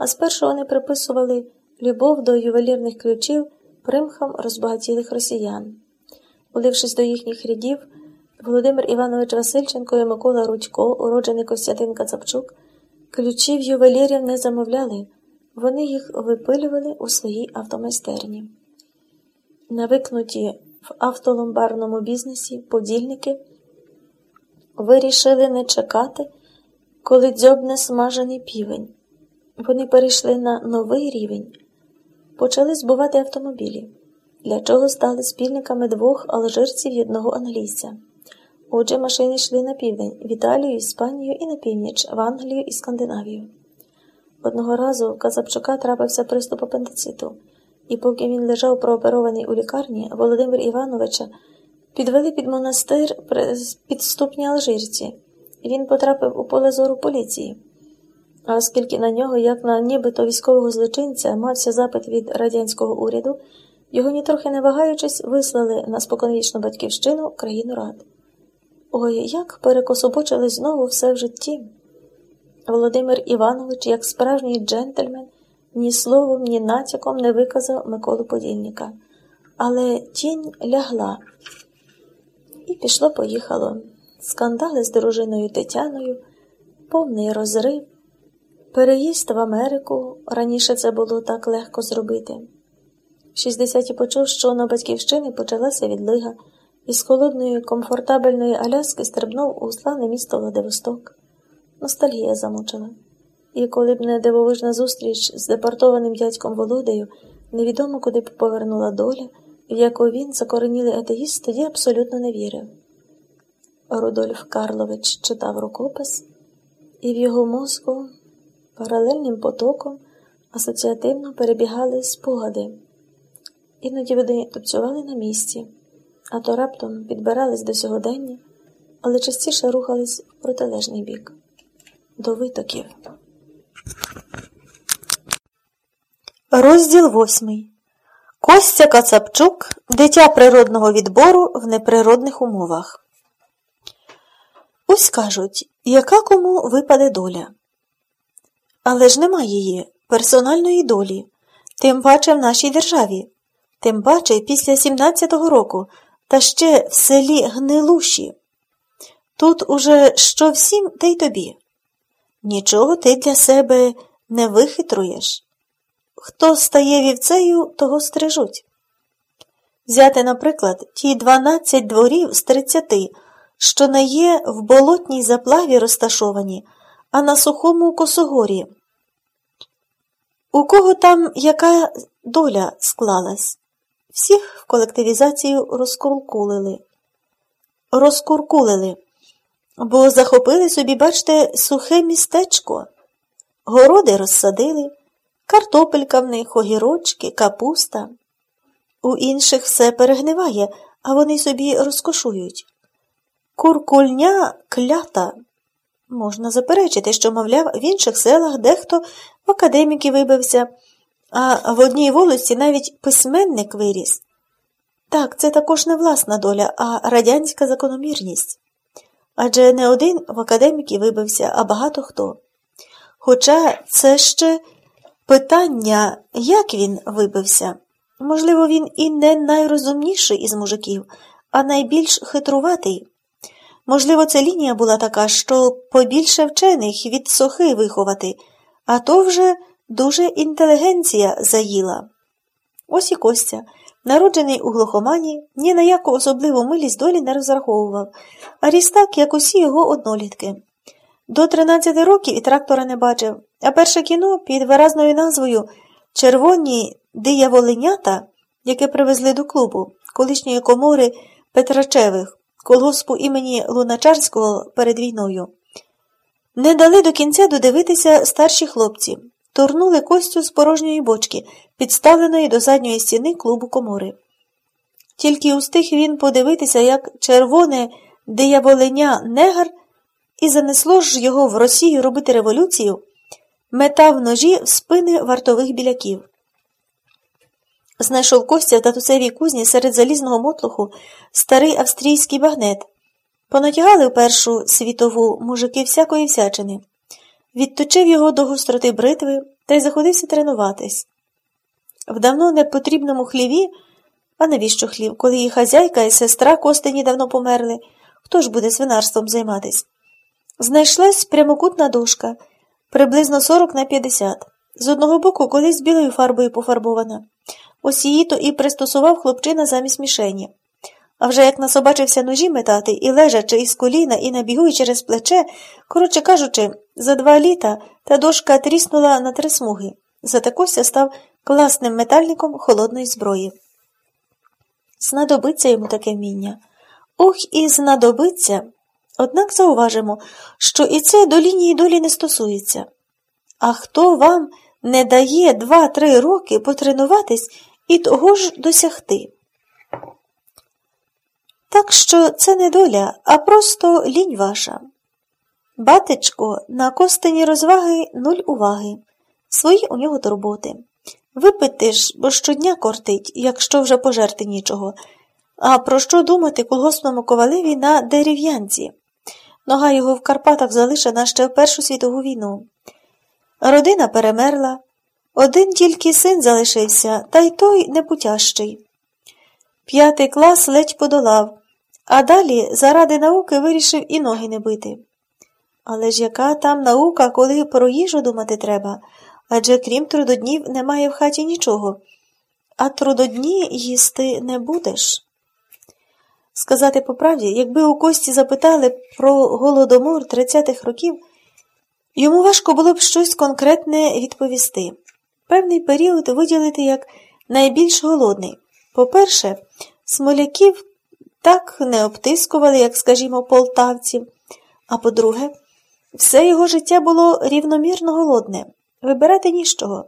а спершу вони приписували любов до ювелірних ключів примхам розбагатілих росіян. Улившись до їхніх рядів, Володимир Іванович Васильченко і Микола Рудько, уроджений Костянтин Кацапчук, ключів ювелірів не замовляли, вони їх випилювали у своїй автомайстерні. Навикнуті в автоломбарному бізнесі подільники вирішили не чекати, коли дзьобне смажений півень. Вони перейшли на новий рівень, почали збувати автомобілі, для чого стали спільниками двох алжирців і одного англійця. Отже, машини йшли на південь в Італію, Іспанію і на північ, в Англію і Скандинавію. Одного разу Казапчука трапився приступ апендициту, і поки він лежав прооперований у лікарні, Володимир Івановича підвели під монастир підступні алжирці, він потрапив у поле зору поліції. А оскільки на нього, як на нібито військового злочинця, мався запит від радянського уряду, його нітрохи не вагаючись, вислали на споконвічну батьківщину країну рад. Ой, як перекособочили знову все в житті. Володимир Іванович, як справжній джентльмен, ні словом, ні натяком не виказав Миколу Подільника. Але тінь лягла і пішло-поїхало. Скандали з дружиною Тетяною, повний розрив, переїзд в Америку раніше це було так легко зробити. В 60-ті почув, що на батьківщини почалася відлига, і з холодної, комфортабельної Аляски стрибнув у славне місто Владивосток. Ностальгія замучила. І коли б не дивовижна зустріч з депортованим дядьком Володею, невідомо куди б повернула доля, в яку він, закоренілий атеїст, тоді абсолютно не вірив. Рудольф Карлович читав рукопис, і в його мозку паралельним потоком асоціативно перебігали спогади. Іноді вони тупцювали на місці, а то раптом підбирались до сьогодення, але частіше рухались в протилежний бік до витоків. Розділ восьмий. Костя Кацапчук Дитя природного відбору в неприродних умовах. Ось кажуть, яка кому випаде доля. Але ж нема її, персональної долі, тим паче в нашій державі, тим паче після 17-го року, та ще в селі Гнилуші. Тут уже що всім, те й тобі. Нічого ти для себе не вихитруєш. Хто стає вівцею, того стрижуть. Взяти, наприклад, ті 12 дворів з 30, що не є в болотній заплаві розташовані, а на сухому косогорі. У кого там яка доля склалась? Всіх в колективізацію розкуркулили. Розкуркулили бо захопили собі, бачте, сухе містечко, городи розсадили, картопелька в них, огірочки, капуста. У інших все перегниває, а вони собі розкошують. Куркульня клята. Можна заперечити, що, мовляв, в інших селах дехто в академіки вибився, а в одній волості навіть письменник виріс. Так, це також не власна доля, а радянська закономірність адже не один в академіки вибився, а багато хто. Хоча це ще питання, як він вибився. Можливо, він і не найрозумніший із мужиків, а найбільш хитруватий. Можливо, ця лінія була така, що побільше вчених від сохи виховати, а то вже дуже інтелігенція заїла. Ось і Костя. Народжений у глухомані, ні на яку особливу милість долі не розраховував, а ріс так, як усі його однолітки. До 13 років і трактора не бачив, а перше кіно під виразною назвою Червоні дияволенята, яке привезли до клубу, колишньої комори Петрачевих, колгоспу імені Луначарського перед війною. Не дали до кінця додивитися старші хлопці турнули костю з порожньої бочки, підставленої до задньої стіни клубу комори. Тільки устиг він подивитися, як червоне дияволеня негр, і занесло ж його в Росію робити революцію, метав ножі в спини вартових біляків. Знайшов Костя в татусевій кузні серед залізного мотлуху старий австрійський багнет. Понатягали в Першу світову мужики всякої всячини відточив його до гостроти бритви, та й заходився тренуватись. В давно непотрібному хліві, а навіщо хлів, коли її хазяйка і сестра Костині давно померли, хто ж буде свинарством займатись? Знайшлась прямокутна дошка, приблизно 40 на 50. З одного боку колись білою фарбою пофарбована. Ось її то і пристосував хлопчина замість мішені. А вже як насобачився ножі метати, і лежачи із коліна, і набігує через плече, коротше кажучи, за два літа та дошка тріснула на три смуги. Затакося став класним метальником холодної зброї. Знадобиться йому таке вміння. Ох, і знадобиться. Однак зауважимо, що і це до лінії долі не стосується. А хто вам не дає два-три роки потренуватись і того ж досягти? Так що це не доля, а просто лінь ваша. Батечко, на костині розваги нуль уваги, свої у нього турботи. Випити ж, бо щодня кортить, якщо вже пожерти нічого. А про що думати колгоспному ковалеві на дерев'янці? Нога його в Карпатах залишена ще в Першу світову війну. Родина перемерла, один тільки син залишився, та й той непутящий. П'ятий клас ледь подолав, а далі заради науки вирішив і ноги не бити. Але ж яка там наука, коли про їжу думати треба, адже крім трудоднів немає в хаті нічого, а трудодні їсти не будеш. Сказати по правді, якби у Кості запитали про голодомор 30-х років, йому важко було б щось конкретне відповісти. Певний період виділити як найбільш голодний. По-перше, смоляків так не обтискували, як, скажімо, полтавців. А по-друге, все його життя було рівномірно голодне, вибирати ніж чого.